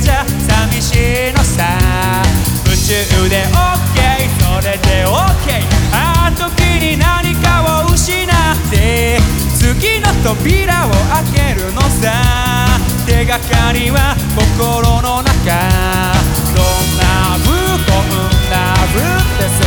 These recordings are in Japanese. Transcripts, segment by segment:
じゃ寂しいのさ。宇宙で OK それで OK あん時に何かを失って。次の扉を開けるのさ。手がかりは心の中。どんな部どんなブってさ。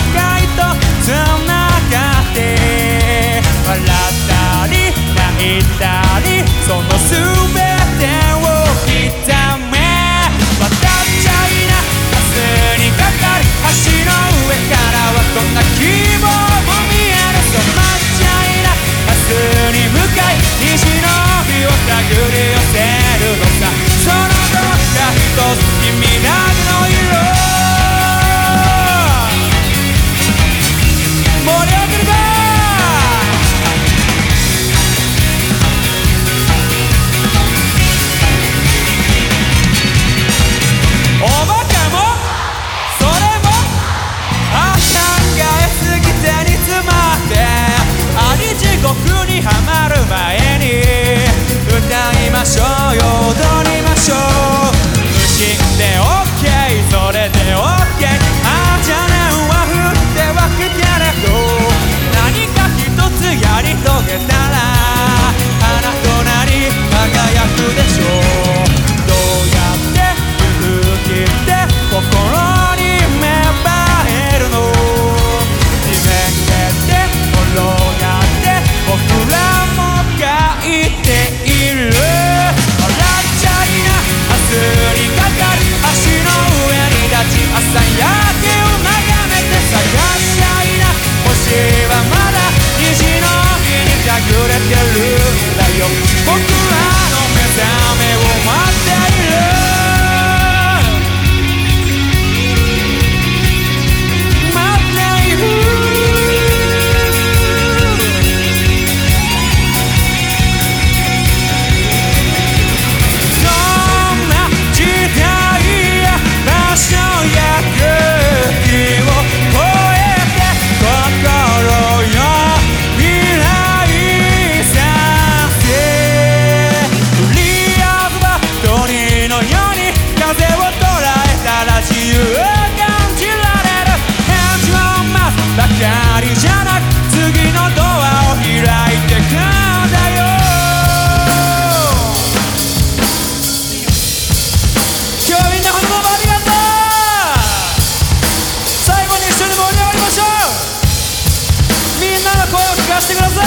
ください。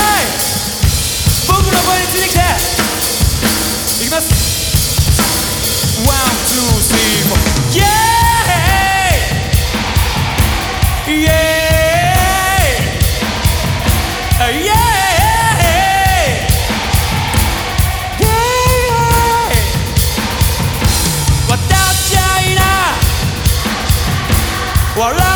僕の声について。きていきます。 One、two、three、four。イエーイ。イエーイ。イエーイ。笑っちゃいな。笑っ